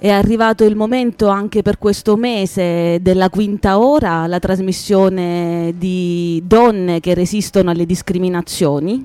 È arrivato il momento anche per questo mese della quinta ora, la trasmissione di donne che resistono alle discriminazioni.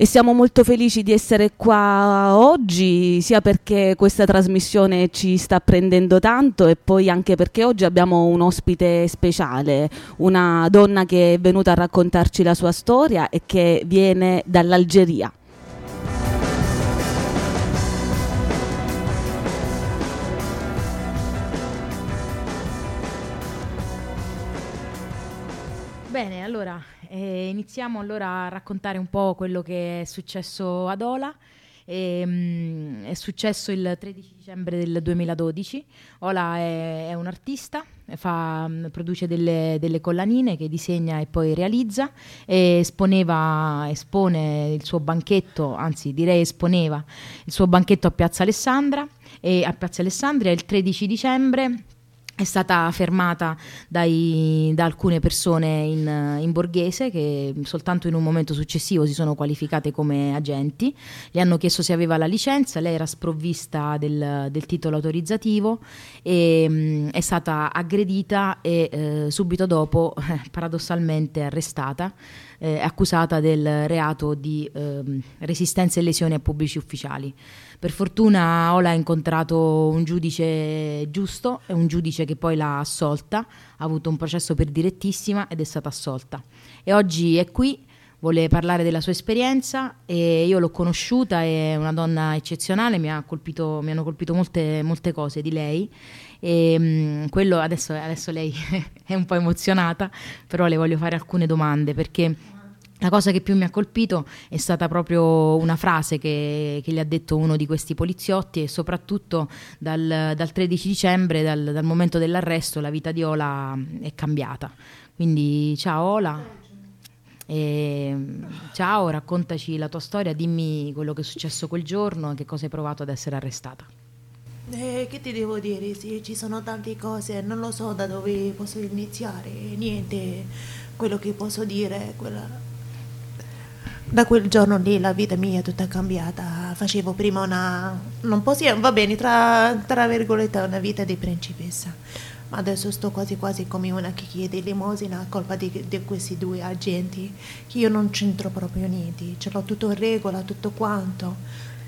E siamo molto felici di essere qua oggi, sia perché questa trasmissione ci sta prendendo tanto e poi anche perché oggi abbiamo un ospite speciale, una donna che è venuta a raccontarci la sua storia e che viene dall'Algeria. Bene, allora e iniziamo allora a raccontare un po' quello che è successo ad Ola. E, um, è successo il 13 dicembre del 2012. Ola è, è un artista, fa, produce delle, delle, collanine che disegna e poi realizza e esponeva, espone il suo banchetto, anzi direi esponeva il suo banchetto a Piazza Alessandra e a Piazza Alessandria il 13 dicembre è stata fermata dai, da alcune persone in, in, borghese che soltanto in un momento successivo si sono qualificate come agenti, le hanno chiesto se aveva la licenza, lei era sprovvista del, del titolo autorizzativo e mh, è stata aggredita e eh, subito dopo paradossalmente arrestata eh, accusata del reato di eh, resistenza e lesioni a pubblici ufficiali. Per fortuna Ola ha incontrato un giudice giusto e un giudice che poi l'ha assolta, ha avuto un processo per direttissima ed è stata assolta. E oggi è qui, vuole parlare della sua esperienza e io l'ho conosciuta, è una donna eccezionale, mi, colpito, mi hanno colpito molte, molte cose di lei e um, quello adesso, adesso lei è un po' emozionata, però le voglio fare alcune domande perché la cosa che più mi ha colpito è stata proprio una frase che, che gli ha detto uno di questi poliziotti e soprattutto dal, dal 13 dicembre, dal, dal, momento dell'arresto, la vita di Ola è cambiata. Quindi ciao Ola. E, ciao, raccontaci la tua storia, dimmi quello che è successo quel giorno e che cosa hai provato ad essere arrestata. Eh, che ti devo dire? Sì, ci sono tante cose, non lo so da dove posso iniziare, niente, quello che posso dire è quella... Da quel giorno lì la vita mia è tutta cambiata, facevo prima una, non possiamo, va bene, tra, tra virgolette una vita di principessa, ma adesso sto quasi quasi come una che chiede limosina a colpa di, di questi due agenti, che io non c'entro proprio niente, ce l'ho tutto in regola, tutto quanto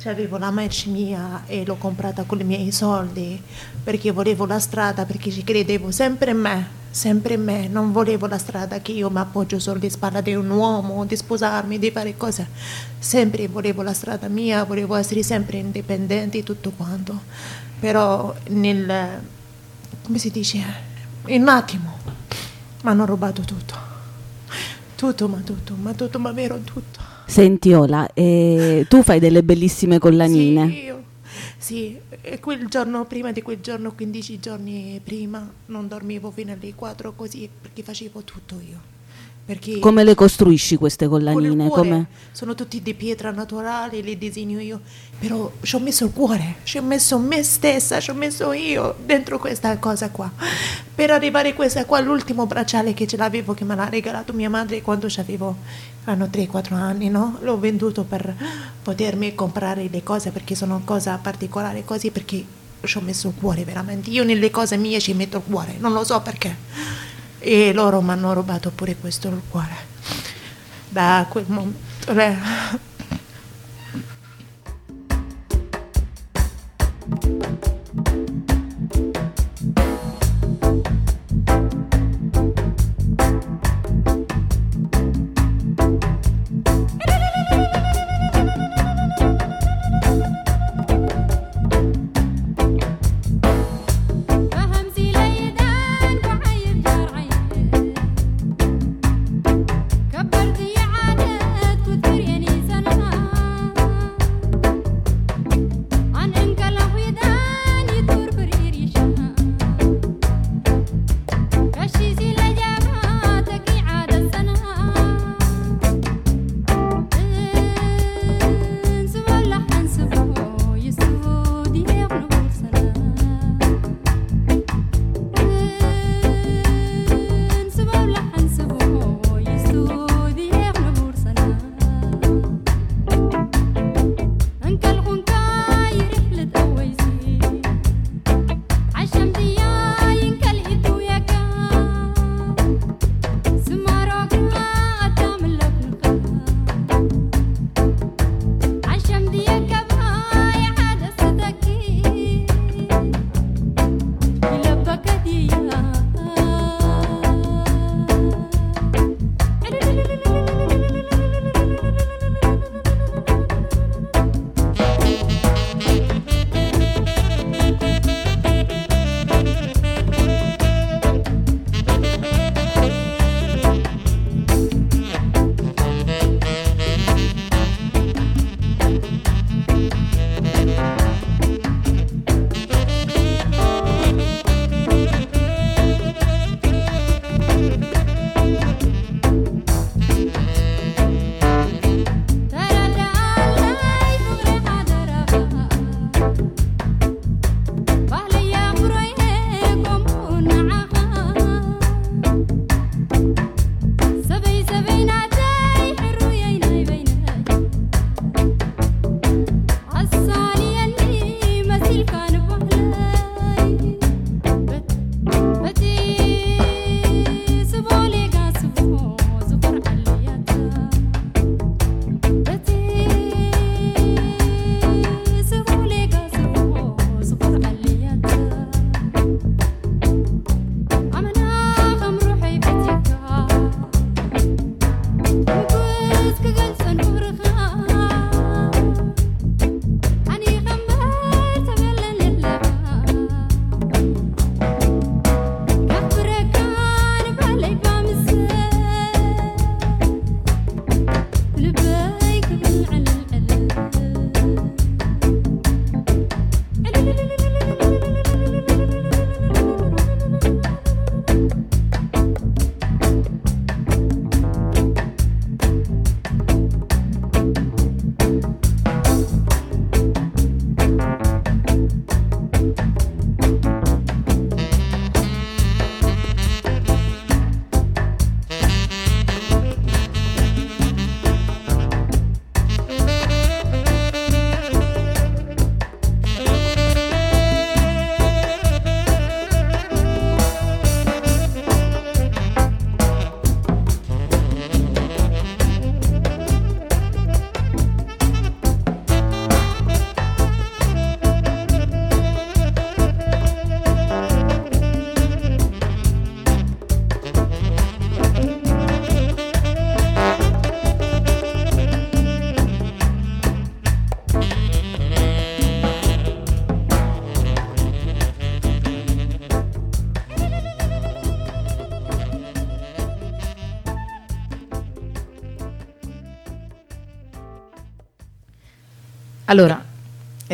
cioè, avevo la merce mia e l'ho comprata con i miei soldi perché volevo la strada, perché ci credevo sempre in me, sempre in me. Non volevo la strada che io mi appoggio sulle spalle di un uomo, di sposarmi, di fare cose. Sempre volevo la strada mia, volevo essere sempre indipendente e tutto quanto. Però nel, come si dice, in un attimo mi hanno rubato tutto. Tutto, ma tutto, ma tutto, ma vero tutto. Senti Ola, eh, tu fai delle bellissime collanine. Sì, io. Sì, e quel giorno prima di quel giorno, 15 giorni prima, non dormivo fino alle 4 così perché facevo tutto io. Perché Come le costruisci queste collanine? Come? Sono tutti di pietra naturale, le disegno io, però ci ho messo il cuore, ci ho messo me stessa, ci ho messo io dentro questa cosa qua per arrivare questa qua, l'ultimo bracciale che ce l'avevo, che me l'ha regalato mia madre quando avevo 3-4 anni, no? L'ho venduto per potermi comprare le cose perché sono cose particolari, così perché ci ho messo il cuore veramente. Io nelle cose mie ci metto il cuore, non lo so perché. E loro mi hanno rubato pure questo il cuore. Da quel momento. Le...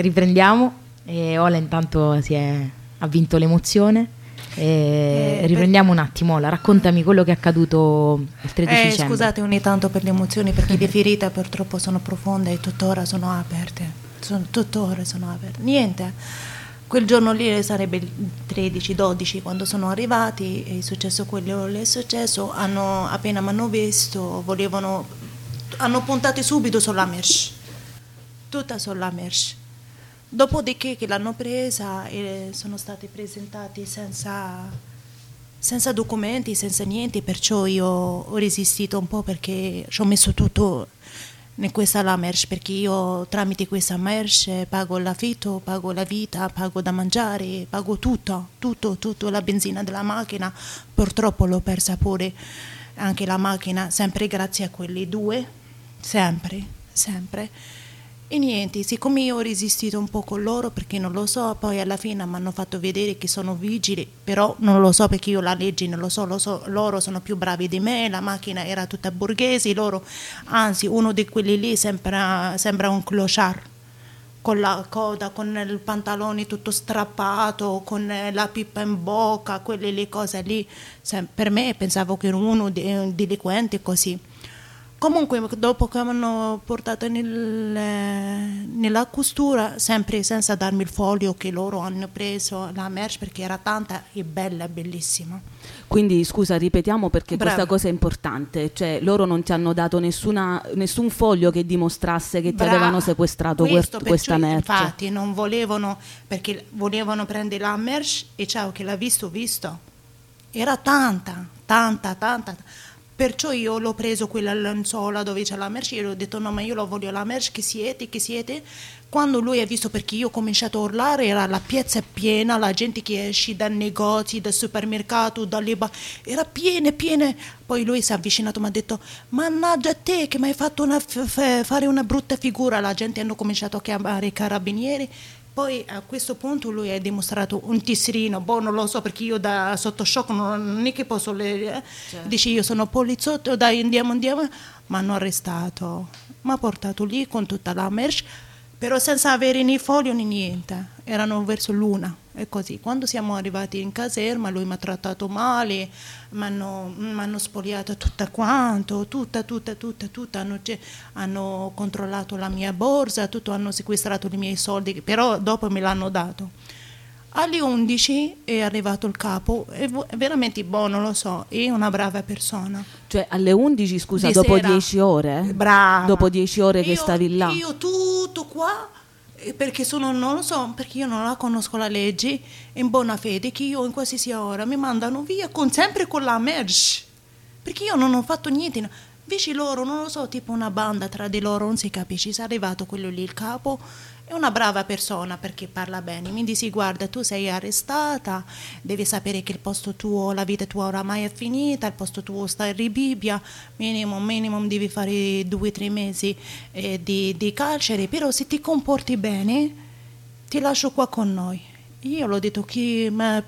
riprendiamo. E Ola intanto si è, ha vinto l'emozione. Eh, riprendiamo un attimo, Ola, raccontami quello che è accaduto il 13 Eh, dicembre. scusate ogni tanto per le emozioni perché le ferite purtroppo sono profonde e tuttora sono aperte. Sono, tuttora sono aperte. Niente, quel giorno lì sarebbe il 13-12 quando sono arrivati è successo quello che è successo. Hanno, appena mi hanno visto, volevano, hanno puntato subito sulla merce, tutta sulla merce. Dopodiché che l'hanno presa e sono stati presentati senza, senza documenti, senza niente, perciò io ho resistito un po' perché ci ho messo tutto in questa la merce, perché io tramite questa merce pago l'affitto, pago la vita, pago da mangiare, pago tutto, tutto, tutto, la benzina della macchina, purtroppo l'ho persa pure anche la macchina, sempre grazie a quelli due, sempre, sempre. E niente, siccome io ho resistito un po' con loro perché non lo so, poi alla fine mi hanno fatto vedere che sono vigili, però non lo so perché io la legge non lo so, lo so, loro sono più bravi di me, la macchina era tutta borghese, loro, anzi uno di quelli lì sembra, sembra un clochard con la coda, con il pantalone tutto strappato, con la pipa in bocca, quelle le cose lì. Per me pensavo che era uno di- un delinquente così. Comunque, dopo che mi hanno portato nel- nella costura, sempre senza darmi il foglio che loro hanno preso la merce perché era tanta e bella, bellissima. Quindi scusa, ripetiamo perché Brava. questa cosa è importante, cioè loro non ti hanno dato nessuna- nessun foglio che dimostrasse che ti Brava. avevano sequestrato Questo, questa merce. Infatti, non volevano perché volevano prendere la merce e ciao che l'ha visto, visto. Era tanta, tanta, tanta. Perciò io l'ho preso quella lenzuola dove c'è la merce gli ho detto no ma io lo voglio la merce, che siete, che siete. Quando lui ha visto perché io ho cominciato a urlare era la piazza piena, la gente che esce dai negozi, dal supermercato, dalle ba- era piena, piena. Poi lui si è avvicinato e mi ha detto mannaggia te che mi hai fatto una f- f- fare una brutta figura. La gente hanno cominciato a chiamare i carabinieri. Poi a questo punto lui ha dimostrato un tissierino, boh non lo so perché io da sotto shock non, non è che posso le, eh. dice io sono poliziotto, dai andiamo andiamo, mi hanno arrestato, mi ha portato lì con tutta la merce, però senza avere né foglio né niente, erano verso l'una e così. Quando siamo arrivati in caserma lui mi ha trattato male, mi hanno, spogliato tutta quanto, tutta, tutta, tutta, tutta, hanno, hanno controllato la mia borsa, tutto, hanno sequestrato i miei soldi, però dopo me l'hanno dato. Alle 11 è arrivato il capo, è veramente buono, lo so, è una brava persona. Cioè alle 11, scusa, Di dopo sera. 10 ore? Brava. Dopo 10 ore che Io- stavi là? Io tutto qua, perché sono, non lo so, perché io non la conosco la legge, in buona fede, che io in qualsiasi ora mi mandano via, con, sempre con la merce, perché io non ho fatto niente. Invece loro, non lo so, tipo una banda tra di loro, non si capisce, è arrivato quello lì, il capo, è una brava persona perché parla bene, mi dice guarda tu sei arrestata, devi sapere che il posto tuo, la vita tua oramai è finita, il posto tuo sta in Ribibia, minimo, minimum devi fare due o tre mesi eh, di, di carcere, però se ti comporti bene ti lascio qua con noi. Io l'ho detto che... Ma,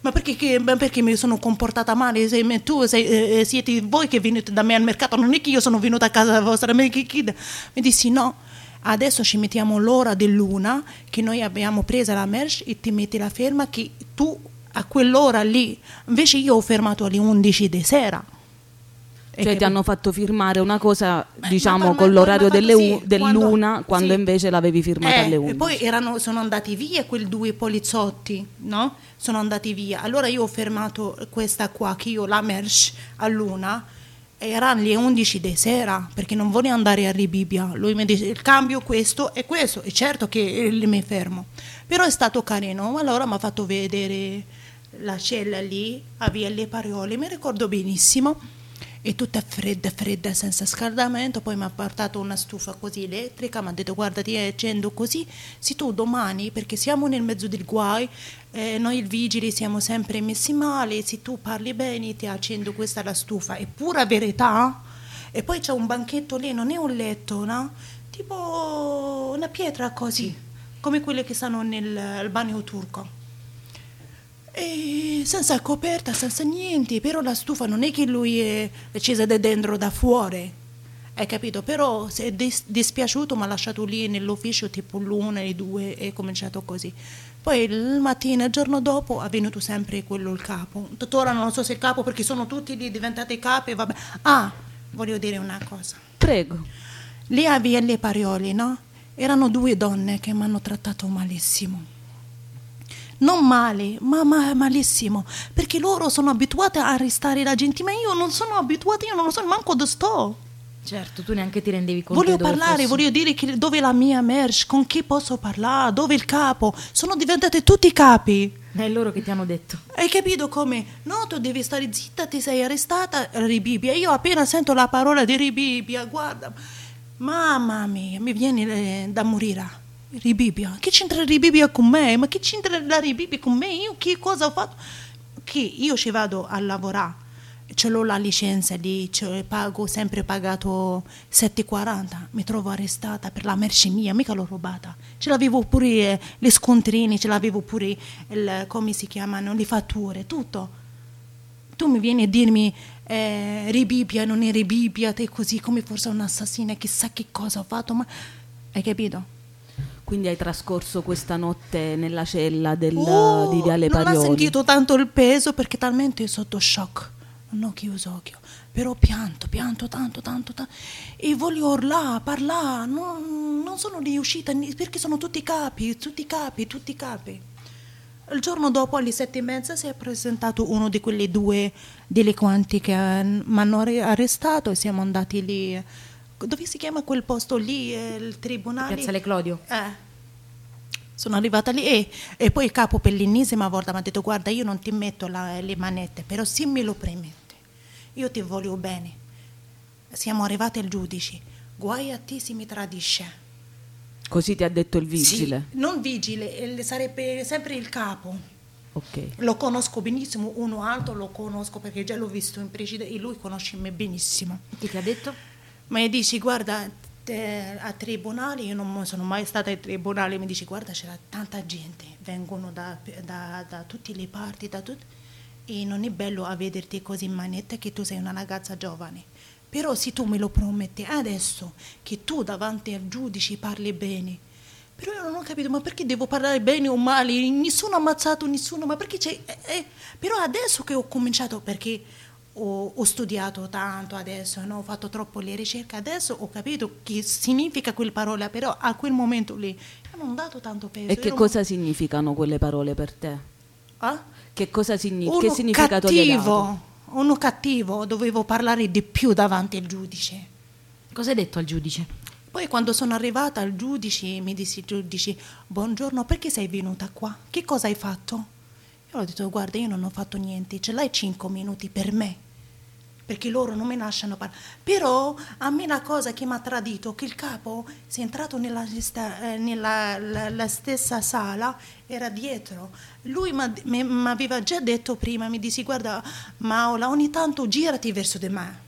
ma perché, che- perché mi sono comportata male? Se, tu sei, eh, siete voi che venite da me al mercato, non è che io sono venuta a casa vostra. Mi, mi dissi no, adesso ci mettiamo l'ora dell'una che noi abbiamo preso la merce e ti metti la ferma che tu a quell'ora lì, invece io ho fermato alle 11 di sera. E Cioè ti hanno fatto firmare una cosa, diciamo, ma- ma- con l'orario delle fatto u- sì, dell'una, quando, sì. invece l'avevi firmata Eh, alle E 11. poi erano- sono andati via quei due poliziotti, no? Sono andati via. Allora io ho fermato questa qua, che io la merce all'una, erano le 11 di sera, perché non volevo andare a Ribibia. Lui mi dice, il cambio questo e questo, e certo che mi fermo. Però è stato carino, allora mi ha fatto vedere la cella lì, a Via Le Pariole, mi ricordo benissimo e tutta fredda, fredda, senza scaldamento. Poi mi ha portato una stufa così elettrica, mi ha detto guarda ti accendo così, se tu domani, perché siamo nel mezzo del guai, eh, noi il vigili siamo sempre messi male, se tu parli bene ti accendo questa la stufa, è pura verità. E poi c'è un banchetto lì, non è un letto, no? Tipo una pietra così, come quelle che stanno nel bagno turco. E senza coperta, senza niente, però la stufa non è che lui è accesa da dentro, da fuori. Hai capito? Però si è dis- dispiaciuto, mi ha lasciato lì nell'ufficio tipo l'una, le due e è cominciato così. Poi il mattino, il giorno dopo, è venuto sempre quello il capo. Tuttora non so se il capo, perché sono tutti lì diventati capi, vabbè. Ah, voglio dire una cosa. Prego. Lì a Via Le Parioli, no? Erano due donne che mi hanno trattato malissimo. Non male, ma, ma malissimo, perché loro sono abituate a arrestare la gente, ma io non sono abituata, io non so manco dove sto. Certo, tu neanche ti rendevi conto Voglio parlare, fossi. voglio dire che dove è la mia merce, con chi posso parlare, dove il capo. Sono diventate tutti capi. È loro che ti hanno detto. Hai capito come? No, tu devi stare zitta, ti sei arrestata, ribibia. Io appena sento la parola di ribibia, guarda, mamma mia, mi viene eh, da morire. Ribibia, che c'entra ribibia con me? Ma che c'entra la ribibia con me? Io che cosa ho fatto? Che io ci vado a lavorare, ce l'ho la licenza lì, pago sempre pagato 7,40, mi trovo arrestata per la merce mia, mica l'ho rubata. Ce l'avevo pure eh, le scontrini, ce l'avevo pure il, come si chiamano, le fatture, tutto. Tu mi vieni a dirmi eh, ribibia, non è ribibia, te così come forse un'assassina, chissà che cosa ho fatto, ma hai capito? Quindi hai trascorso questa notte nella cella del, Oh, di Viale non ho Parioli. sentito tanto il peso perché talmente sotto shock. Non ho chiuso occhio, però pianto, pianto tanto, tanto, tanto. E voglio urlare, parlare, non, non sono riuscita perché sono tutti capi, tutti capi, tutti capi. Il giorno dopo, alle sette e mezza, si è presentato uno di quelle due delinquenti che eh, mi hanno arre- arrestato e siamo andati lì. Dove si chiama quel posto lì? eh, Il tribunale? Piazzale Clodio. Eh. Sono arrivata lì e, e poi il capo per l'ennesima volta mi ha detto guarda io non ti metto la- le manette, però se me lo permette, io ti voglio bene. Siamo arrivati al giudice, guai a te se mi tradisce. Così ti ha detto il vigile. Sì, non vigile, il- sarebbe sempre il capo. Ok. Lo conosco benissimo, uno alto lo conosco perché già l'ho visto in precedenza e lui conosce me benissimo. Chi ti ha detto? Mi dici, guarda, te- a tribunali, io non sono mai stata ai tribunali, mi dici, guarda, c'era tanta gente, vengono da, da- da tutte le parti, da tut- e non è bello a vederti così in manetta che tu sei una ragazza giovane. Però se tu me lo prometti adesso, che tu davanti al giudice parli bene, però io non ho capito, ma perché devo parlare bene o male? Nessuno ha ammazzato nessuno, ma perché c'è... eh, eh, però adesso che ho cominciato, perché ho, ho studiato tanto adesso, no? ho fatto troppo le ricerche, adesso ho capito che significa quella parola, però a quel momento lì io non ho dato tanto peso. E che ero- cosa significano quelle parole per te? Ah? Che cosa significa? Uno Che significato cattivo, uno cattivo, dovevo parlare di più davanti al giudice. Cosa hai detto al giudice? Poi quando sono arrivata al giudice mi disse il giudice, buongiorno, perché sei venuta qua? Che cosa hai fatto? Io ho detto, guarda, io non ho fatto niente, ce l'hai cinque minuti per me, perché loro non mi lasciano parlare. Però a me la cosa che mi ha tradito, che il capo si è entrato nella, eh, nella la- la stessa sala, era dietro. Lui mi aveva già detto prima, mi disse, guarda, Maola, ogni tanto girati verso di me.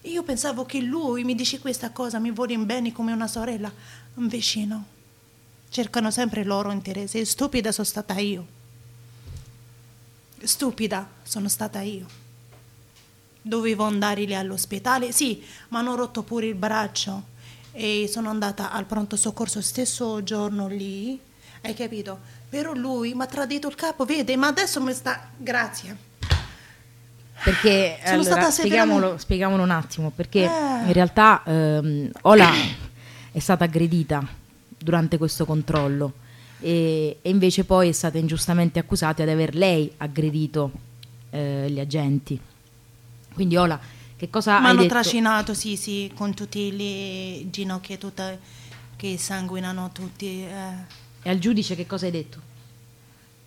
Io pensavo che lui mi dice questa cosa, mi vuole in bene come una sorella, invece no. Cercano sempre il loro interesse. Stupida sono stata io. Stupida sono stata io. Dovevo andare lì all'ospedale, sì, mi hanno rotto pure il braccio e sono andata al pronto soccorso stesso giorno lì, hai capito? Però lui mi ha tradito il capo, vede, ma adesso mi sta... Grazie. Perché Sono allora, stata spieghiamolo, spieghiamolo un attimo, perché Eh. in realtà ehm, Ola è stata aggredita durante questo controllo e, e invece poi è stata ingiustamente accusata di aver lei aggredito eh, gli agenti. Quindi Ola, che cosa Mi hai hanno detto? trascinato, sì, sì, con tutte le ginocchia tutte che sanguinano tutti. eh. E al giudice che cosa hai detto?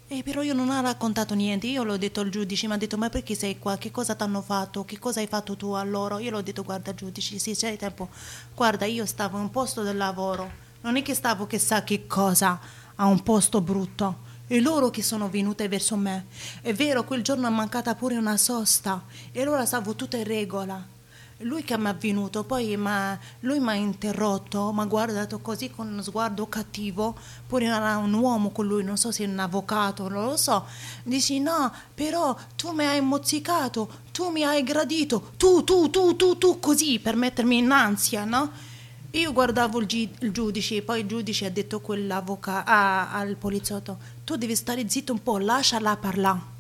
Eh, però io non ho raccontato niente, io l'ho detto al giudice, mi ha detto ma perché sei qua, che cosa ti hanno fatto, che cosa hai fatto tu a loro? Io l'ho detto guarda giudice, sì c'è tempo, guarda io stavo in un posto del lavoro, non è che stavo chissà che cosa a un posto brutto, e loro che sono venute verso me. È vero, quel giorno è mancata pure una sosta, e allora stavo tutta in regola. lui che mi è venuto, poi m'ha- lui mi ha interrotto, mi ha guardato così con uno sguardo cattivo, pure era un uomo con lui, non so se è un avvocato, non lo so. Dici no, però tu mi hai mozzicato, tu mi hai gradito, tu, tu, tu, tu, tu, così per mettermi in ansia, no? Io guardavo il, gi- il giudice, poi il giudice ha detto quell'avvocato al poliziotto, tu devi stare zitto un po', lasciala parlare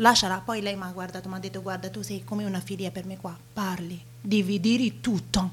lasciala. Poi lei mi ha guardato, mi ha detto guarda tu sei come una figlia per me qua, parli, devi dire tutto,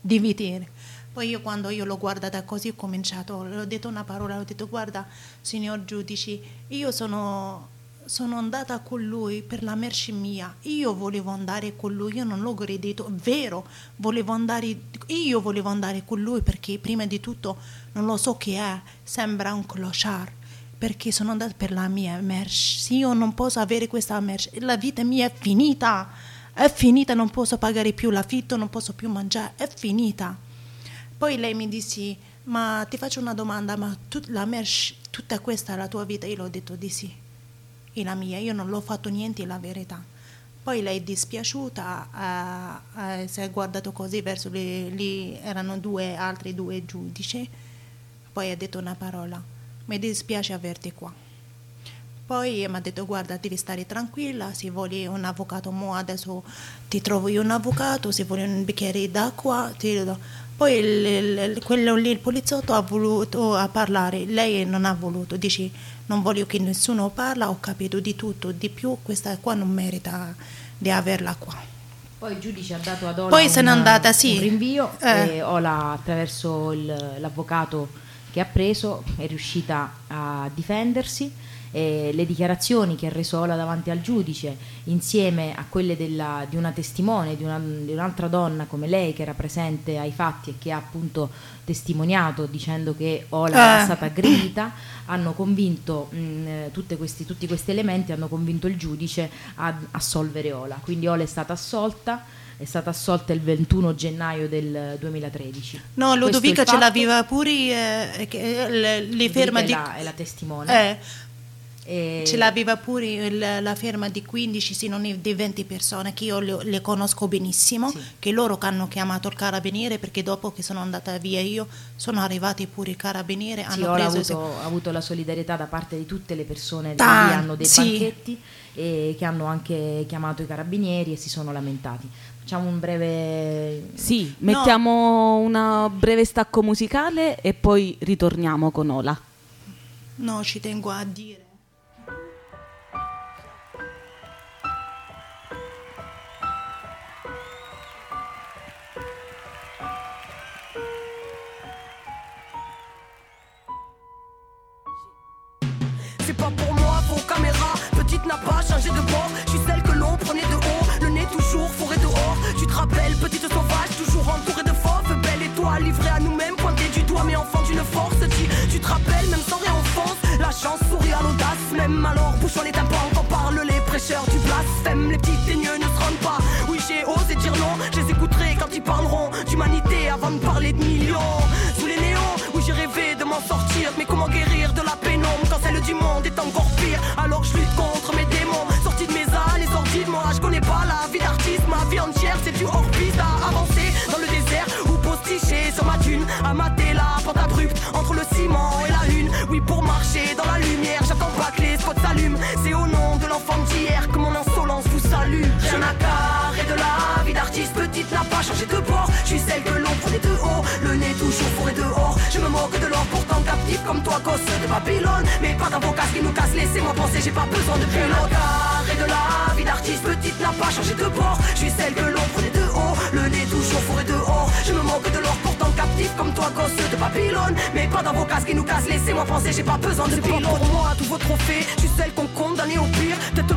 devi dire. Poi io quando io l'ho guardata così ho cominciato, le ho detto una parola, ho detto guarda signor giudice, io sono, sono andata con lui per la merce mia, io volevo andare con lui, io non l'ho credito, vero, volevo andare, io volevo andare con lui perché prima di tutto non lo so che è, sembra un clochard perché sono andata per la mia merce. Io non posso avere questa merce. La vita mia è finita. È finita, non posso pagare più l'affitto, non posso più mangiare, è finita. Poi lei mi disse, ma ti faccio una domanda, ma tut- la merce, tutta questa è la tua vita? Io l'ho detto di sì, è la mia, io non l'ho fatto niente, è la verità. Poi lei è dispiaciuta, ha- ha- si è guardato così verso lì erano due, altri due giudici, poi ha detto una parola, mi dispiace averti qua. Poi mi ha detto guarda devi stare tranquilla, se vuoi un avvocato mo adesso ti trovo io un avvocato, se vuoi un bicchiere d'acqua ti do. Poi il- il- quello lì, il poliziotto ha voluto parlare, lei non ha voluto, dice non voglio che nessuno parla, ho capito di tutto, di più questa qua non merita di averla qua. Poi il giudice ha dato ad Ola Poi se n'è un- andata, sì. un rinvio Eh. e Ola attraverso il- l'avvocato che ha preso è riuscita a difendersi e le dichiarazioni che ha reso Ola davanti al giudice insieme a quelle della- di una testimone, di, una- di un'altra donna come lei che era presente ai fatti e che ha appunto testimoniato dicendo che Ola Eh. è stata aggredita hanno convinto mh, tutte questi- tutti questi elementi hanno convinto il giudice ad assolvere Ola. Quindi Ola è stata assolta è stata assolta il 21 gennaio del 2013 No, Ludovica ce l'aveva pure, eh, che, eh, le, le ferma di... è la, è la testimone. Eh, E- Ce l'aveva pure il- la ferma di 15, se non di 20 persone che io le, le conosco benissimo, Sì. che loro che hanno chiamato il carabiniere perché dopo che sono andata via io sono arrivati pure i carabinieri, Sì, hanno preso... avuto, ha avuto la solidarietà da parte di tutte le persone che hanno dei sì. banchetti e che hanno anche chiamato i carabinieri e si sono lamentati. Facciamo un breve... Sì, mettiamo una breve stacco musicale e poi ritorniamo con Ola. No, ci tengo a dire. Rappelles, petite sauvage, toujours entourée de fauves. Belle étoile livrée à nous-mêmes, pointée du doigt, mais enfant d'une force. Tu, tu te rappelles, même sans réenfance. La chance sourit à l'audace. Même alors, bouchons les tympans quand parlent les prêcheurs du blasphème. Les petits teigneux ne se rendent pas. Oui, j'ai osé dire non. Je les écouterai quand ils parleront d'humanité avant de parler de millions. Sous les néons, où j'ai rêvé de m'en sortir. Mais comment guérir de la pénombre quand celle du monde est pas de bord. Je suis celle que l'on prenait de haut, le nez toujours fourré dehors. Je me moque de l'or pourtant captif comme toi, gosse de Babylone. Mais pas d'avocat qui nous casse, laissez-moi penser, j'ai pas besoin de pilote. Carré de la vie d'artiste, petite n'a pas changé de bord. Je suis celle que l'on prenait de haut, le nez toujours fourré dehors. Je me moque de l'or pourtant captif comme toi, gosse de Babylone. Mais pas d'avocat qui nous casse, laissez-moi penser, j'ai pas besoin de pilote. pour moi, tous vos trophées, je suis celle qu'on condamnait au pire. Tête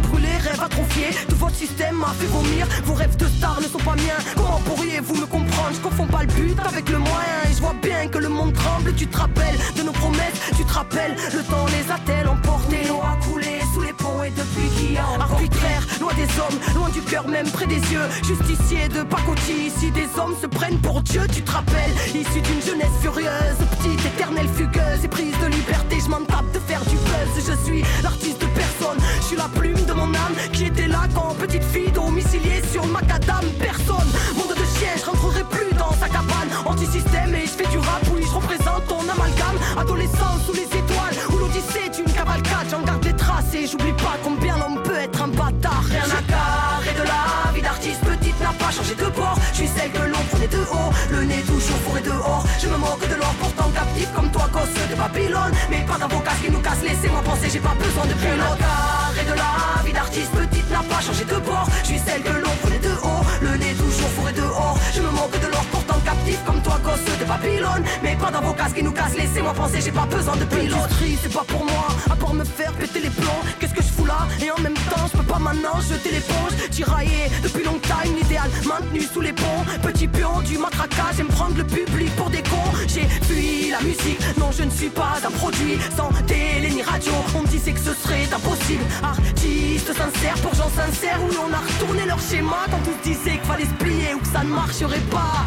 rêve atrophié, tout votre système m'a fait vomir. Vos rêves de star ne sont pas miens. Comment pourriez-vous me comprendre? Je confonds pas le but avec le moyen. Et je vois bien que le monde tremble. Tu te rappelles de nos promesses, tu te rappelles, le temps les a-t-elle emportés L'eau a coulé sous les ponts et depuis qui a encore Arbitraire, loin des hommes, loin du cœur, même près des yeux. Justicier de pacotille, ici des hommes se prennent pour Dieu, tu te rappelles Issu d'une jeunesse furieuse, petite éternelle fugueuse et prise de liberté, je m'en tape de faire du buzz. Je suis l'artiste de personne, je suis la plume de mon âme qui était là quand petite fille domiciliée sur le macadam. Personne, monde de chien, je rentrerai plus dans sa cabane. Anti-système et je fais du rap, oui, je représente ton amalgame. Adolescence sous les étoiles, où l'Odyssée est une cavalcade. J'en garde j'oublie pas combien l'homme peut être un bâtard. Rien à de la vie d'artiste, petite n'a pas changé de bord. Je suis celle que l'on prenait de haut, le nez toujours fourré dehors. Je me moque de l'or, pourtant captif comme toi, gosse de Babylone. Mais pas d'avocat qui nous casse, laissez-moi penser, j'ai pas besoin de pilote. Carré de la vie d'artiste, petite n'a pas changé de bord. Je suis celle que l'on prenait de haut, le nez toujours fourré dehors. Je me moque de l'or, captif comme toi, gosse de Babylone. Mais pas d'avocat qui nous casse, laissez-moi penser, j'ai pas besoin de pilote. c'est pas pour moi, à part me faire péter les plombs. Qu'est-ce que je fous là? Et en même temps, je peux pas maintenant jeter l'éponge. Tiraillé depuis longtemps, une idéal maintenu sous les ponts. Petit pion du matraquage, j'aime prendre le public pour des cons. J'ai fui la musique, non, je ne suis pas un produit sans télé ni radio. On me disait que ce serait impossible. Artiste sincère pour gens sincères, où on a retourné leur schéma quand tous disaient qu'il fallait se plier ou que ça ne marcherait pas.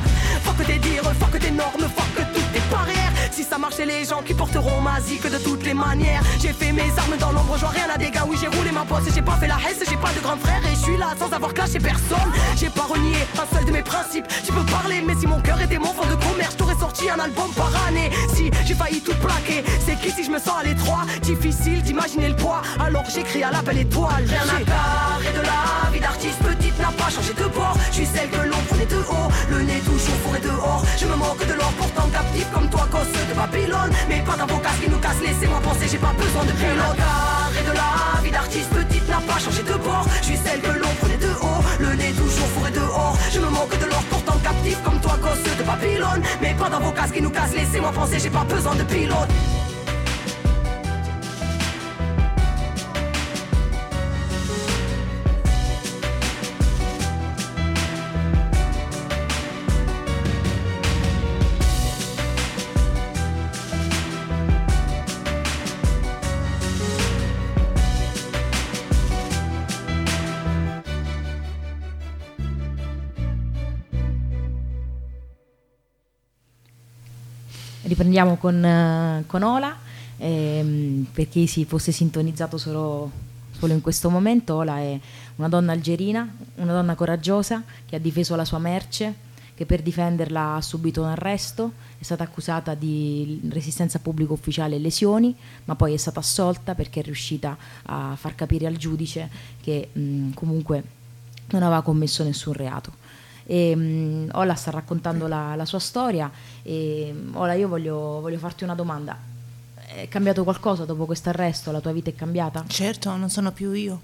Faut que t'es dire, faut que t'es norme, faut ça marchait, les gens qui porteront ma que de toutes les manières. J'ai fait mes armes dans l'ombre, je vois rien à dégâts. Oui, j'ai roulé ma et j'ai pas fait la hesse, j'ai pas de grand frère et je suis là sans avoir clashé personne. J'ai pas renié un seul de mes principes. Tu peux parler, mais si mon cœur était mon fond de commerce, t'aurais sorti un album par année. Si j'ai failli tout plaquer, c'est qui si je me sens à l'étroit? Difficile d'imaginer le poids, alors j'écris à la belle étoile. Rien à carrer de la vie d'artiste petite n'a pas changé de bord. Je suis celle que l'on prenait de haut, le nez toujours fourré dehors. Je me moque de l'or pourtant captif comme toi, gosse de Mais pas dans vos casques qui nous cassent, laissez-moi penser, j'ai pas besoin de pilote. Carré de la vie d'artiste petite n'a pas changé de bord. Je suis celle que l'on prenait de haut, le nez toujours fourré dehors. Je me moque de l'or pourtant captif comme toi, gosse de Babylone. Mais pas dans vos casques qui nous cassent, laissez-moi penser, j'ai pas besoin de pilote. Riprendiamo con, eh, con Ola, ehm, per chi si fosse sintonizzato solo, solo, in questo momento, Ola è una donna algerina, una donna coraggiosa che ha difeso la sua merce, che per difenderla ha subito un arresto, è stata accusata di resistenza pubblico ufficiale e lesioni, ma poi è stata assolta perché è riuscita a far capire al giudice che mh, comunque non aveva commesso nessun reato. E, um, Ola sta raccontando la, la sua storia e Ola io voglio, voglio farti una domanda. È cambiato qualcosa dopo questo arresto? La tua vita è cambiata? Certo, non sono più io.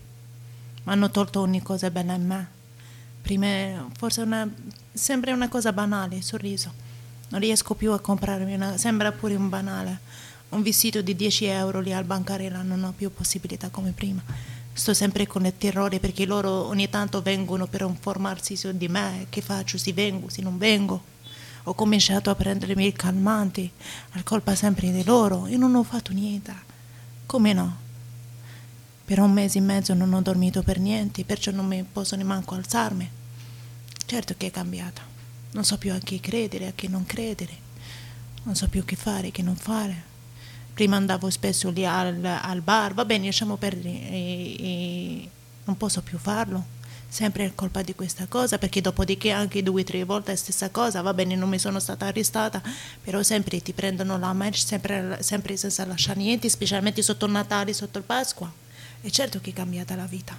Mi hanno tolto ogni cosa bella in me. Prima forse una, sembra una cosa banale, il sorriso. Non riesco più a comprarmi una, sembra pure un banale. Un vestito di 10 euro lì al bancarella non ho più possibilità come prima sto sempre con il terrore perché loro ogni tanto vengono per informarsi su di me, che faccio, se vengo, se non vengo. Ho cominciato a prendermi i calmanti, la colpa sempre di loro, io non ho fatto niente. Come no? Per un mese e mezzo non ho dormito per niente, perciò non mi posso nemmeno alzarmi. Certo che è cambiata. Non so più a chi credere, a chi non credere. Non so più che fare, che non fare prima andavo spesso lì al, al bar, va bene, lasciamo perdere, e, non posso più farlo. Sempre è colpa di questa cosa, perché dopodiché anche due o tre volte la stessa cosa, va bene, non mi sono stata arrestata, però sempre ti prendono la match, sempre, sempre senza lasciare niente, specialmente sotto il Natale, sotto il Pasqua. E certo che è cambiata la vita.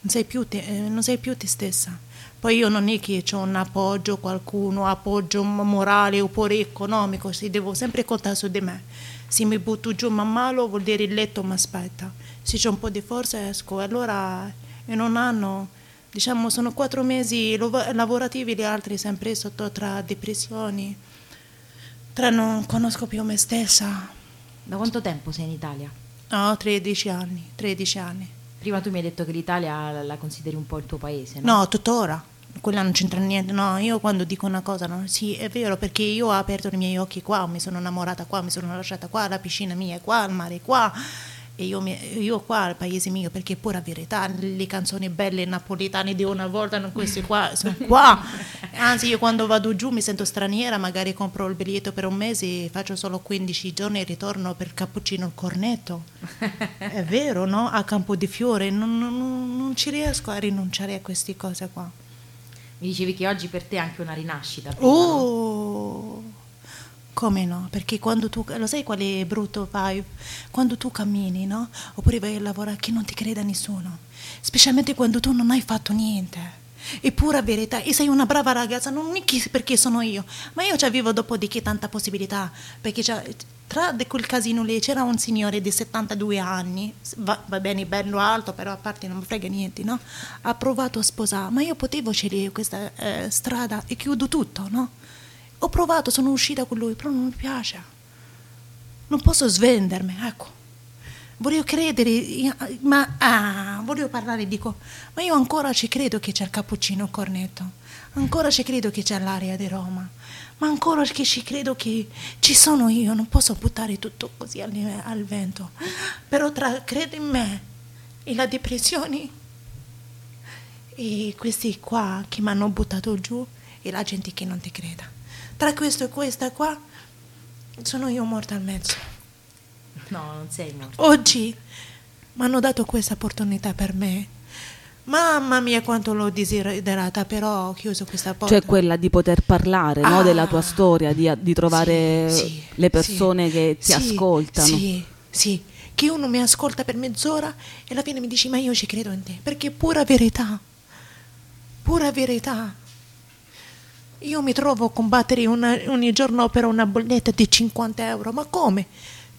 Non sei più te, eh, non sei più te stessa. Poi io non è che ho un appoggio, qualcuno, appoggio morale oppure economico, si devo sempre contare su di me se mi butto giù man mano vuol dire il letto mi aspetta. Se c'è un po' di forza esco. Allora in un anno, diciamo, sono quattro mesi lavorativi, gli altri sempre sotto tra depressioni, tra non conosco più me stessa. Da quanto tempo sei in Italia? No, 13 anni, 13 anni. Prima tu mi hai detto che l'Italia la consideri un po' il tuo paese, no? No, tuttora quella non c'entra niente, no, io quando dico una cosa, no, sì, è vero, perché io ho aperto i miei occhi qua, mi sono innamorata qua, mi sono lasciata qua, la piscina mia è qua, il mare è qua, e io, io qua al paese mio, perché è pura verità, le canzoni belle napoletane di una volta, non queste qua, sono qua, anzi io quando vado giù mi sento straniera, magari compro il biglietto per un mese, faccio solo 15 giorni e ritorno per cappuccino il cornetto, è vero, no? A Campo di Fiore, non, non, non ci riesco a rinunciare a queste cose qua. Mi dicevi che oggi per te è anche una rinascita. prima, no? Oh, come no? Perché quando tu, lo sai qual è brutto vibe? Quando tu cammini, no? Oppure vai a lavorare che non ti creda nessuno. Specialmente quando tu non hai fatto niente. È pura verità. E sei una brava ragazza, non mica perché sono io. Ma io ci avevo dopodiché tanta possibilità. Perché tra quel casino lì c'era un signore di 72 anni, va, va bene, bello alto, però a parte non mi frega niente, no? Ha provato a sposare, ma io potevo scegliere questa eh, strada e chiudo tutto, no? Ho provato, sono uscita con lui, però non mi piace. Non posso svendermi, ecco. Voglio credere, ma ah, voglio parlare, dico, ma io ancora ci credo che c'è il cappuccino cornetto, ancora ci credo che c'è l'aria di Roma, ma ancora che ci credo che ci sono io, non posso buttare tutto così al, al vento. Però tra credo in me e la depressione e questi qua che mi hanno buttato giù e la gente che non ti creda. Tra questo e questa qua sono io morta al mezzo. No, non sei morto. Oggi mi hanno dato questa opportunità per me. Mamma mia quanto l'ho desiderata, però ho chiuso questa porta. Cioè quella di poter parlare no, Ah. della tua storia, di, di trovare Sì, sì, le persone sì, che ti sì, ascoltano. Sì, sì, che uno mi ascolta per mezz'ora e alla fine mi dice ma io ci credo in te, perché è pura verità, pura verità. Io mi trovo a combattere una- ogni giorno per una bolletta di 50 euro, ma come?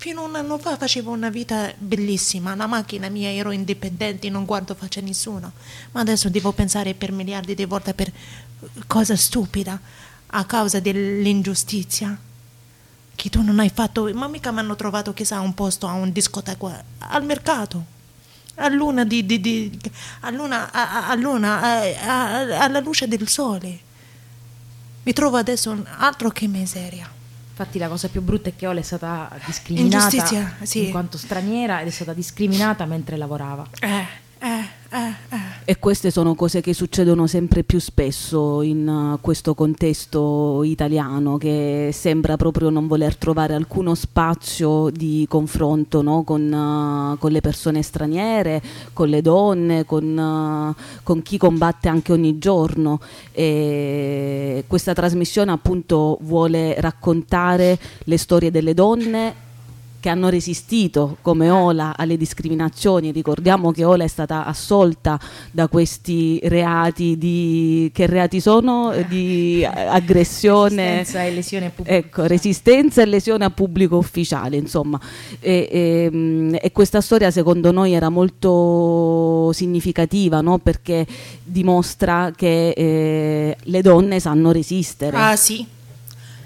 Fino a un anno fa facevo una vita bellissima, la macchina mia ero indipendente, non guardo faccia a nessuno, ma adesso devo pensare per miliardi di volte per cosa stupida a causa dell'ingiustizia che tu non hai fatto, ma mica mi hanno trovato chissà un posto a un discoteca al mercato, a luna, di, di- di- a luna, a- luna, a- a- alla luce del sole. Mi trovo adesso altro che miseria. Infatti la cosa più brutta è che Ola è stata discriminata sì. in quanto straniera ed è stata discriminata mentre lavorava. Eh, eh, E queste sono cose che succedono sempre più spesso in uh, questo contesto italiano che sembra proprio non voler trovare alcuno spazio di confronto no? con, uh, con le persone straniere, con le donne, con, uh, con chi combatte anche ogni giorno. E questa trasmissione appunto vuole raccontare le storie delle donne che hanno resistito come Ola alle discriminazioni. Ricordiamo che Ola è stata assolta da questi reati di che reati sono? Di aggressione Resistenza e lesione pubblica. Ecco, resistenza e lesione a pubblico ufficiale, insomma. E, e, e questa storia secondo noi era molto significativa, no? Perché dimostra che eh, le donne sanno resistere. Ah sì,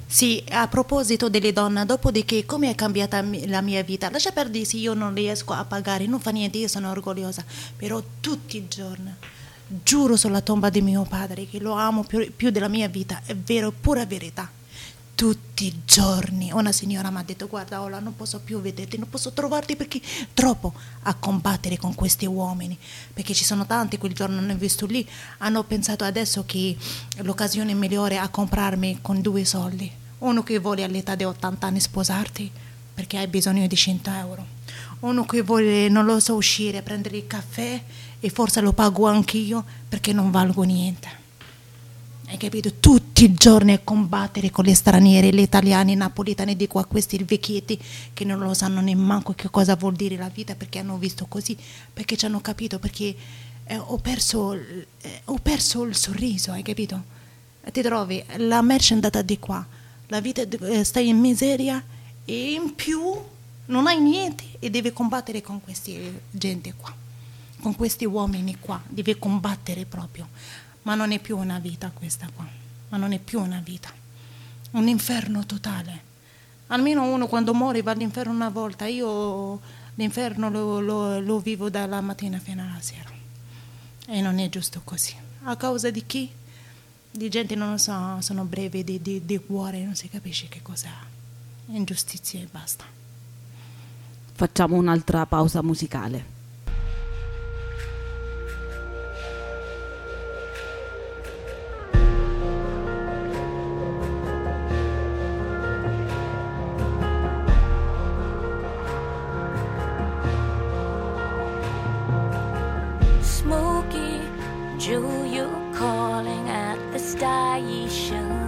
sì, a proposito delle donne, dopodiché come è cambiata la mia vita? Lascia perdere se io non riesco a pagare, non fa niente, io sono orgogliosa, però tutti i giorni, giuro sulla tomba di mio padre che lo amo più, più della mia vita, è vero, pura verità. Tutti i giorni. Una signora mi ha detto guarda Ola non posso più vederti, non posso trovarti perché troppo a combattere con questi uomini, perché ci sono tanti quel giorno non ho visto lì, hanno pensato adesso che l'occasione migliore a comprarmi con due soldi, uno che vuole all'età di 80 anni sposarti perché hai bisogno di 100 euro, uno che vuole non lo so uscire, prendere il caffè e forse lo pago anch'io perché non valgo niente. Hai capito? Tutti i giorni a combattere con le straniere, le italiane, i napoletani di qua, questi vecchietti che non lo sanno nemmeno che cosa vuol dire la vita perché hanno visto così, perché ci hanno capito, perché eh, ho, perso, eh, ho perso il sorriso, hai capito? Ti trovi, la merce è andata di qua, la vita eh, stai in miseria e in più non hai niente e devi combattere con questi gente qua con questi uomini qua, devi combattere proprio. Ma non è più una vita questa qua, ma non è più una vita. Un inferno totale. Almeno uno quando muore va all'inferno una volta, io l'inferno lo, lo- lo vivo dalla mattina fino alla sera. E non è giusto così. A causa di chi? Di gente, non lo so, sono brevi di, di, di cuore, non si capisce che cos'è. Ingiustizia e basta. Facciamo un'altra pausa musicale. Jew, you calling at the station.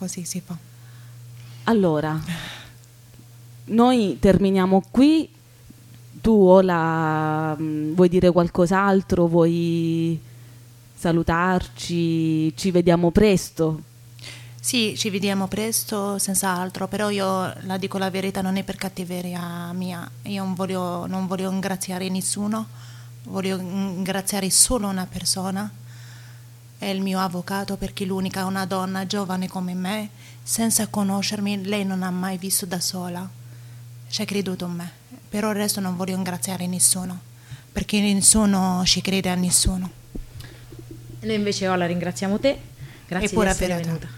Così si fa. Allora, noi terminiamo qui. Tu, Ola, mh, vuoi dire qualcos'altro? Vuoi salutarci? Ci vediamo presto. Sì, ci vediamo presto, senz'altro, però io la dico la verità, non è per cattiveria mia. Io non voglio, non voglio ringraziare nessuno, voglio ringraziare solo una persona, è il mio avvocato, perché l'unica è una donna giovane come me, senza conoscermi, lei non ha mai visto da sola, ci ha creduto in me. Per il resto non voglio ringraziare nessuno, perché nessuno ci crede a nessuno. Noi invece Ola ringraziamo te. Grazie e pure per venuta.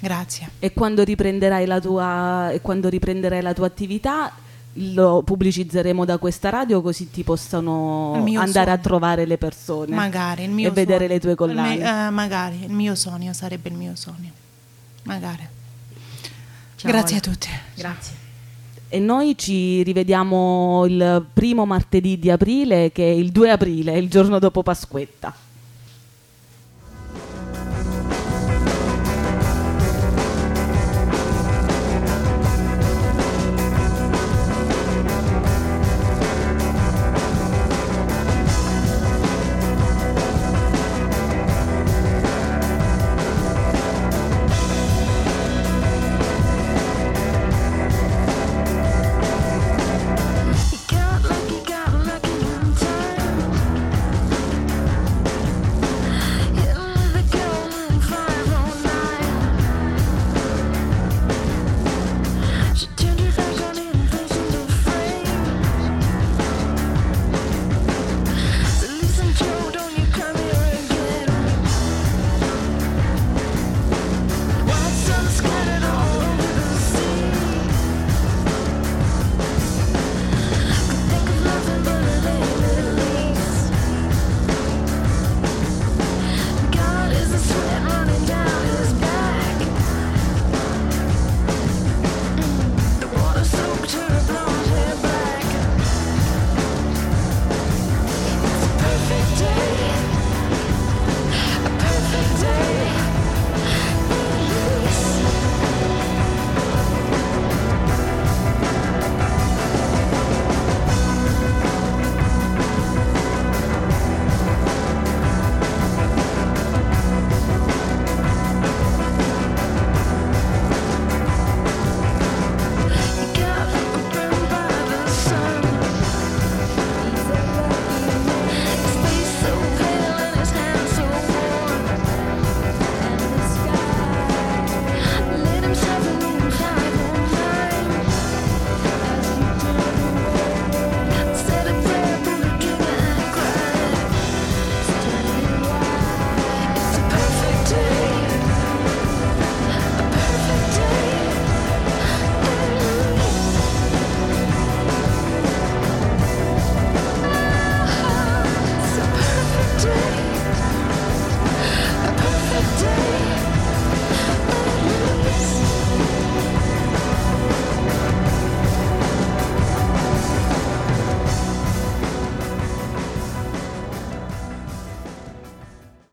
Grazie. E quando riprenderai la tua, e quando riprenderai la tua attività, lo pubblicizzeremo da questa radio così ti possano andare a sogno. trovare le persone Magari il mio e vedere sogno- le tue collane. mio- eh, magari il mio sogno sarebbe il mio sogno. Magari. Ciao, Grazie Ola. a tutti. Grazie. E noi ci rivediamo il primo martedì di aprile, che è il 2 aprile, il giorno dopo Pasquetta.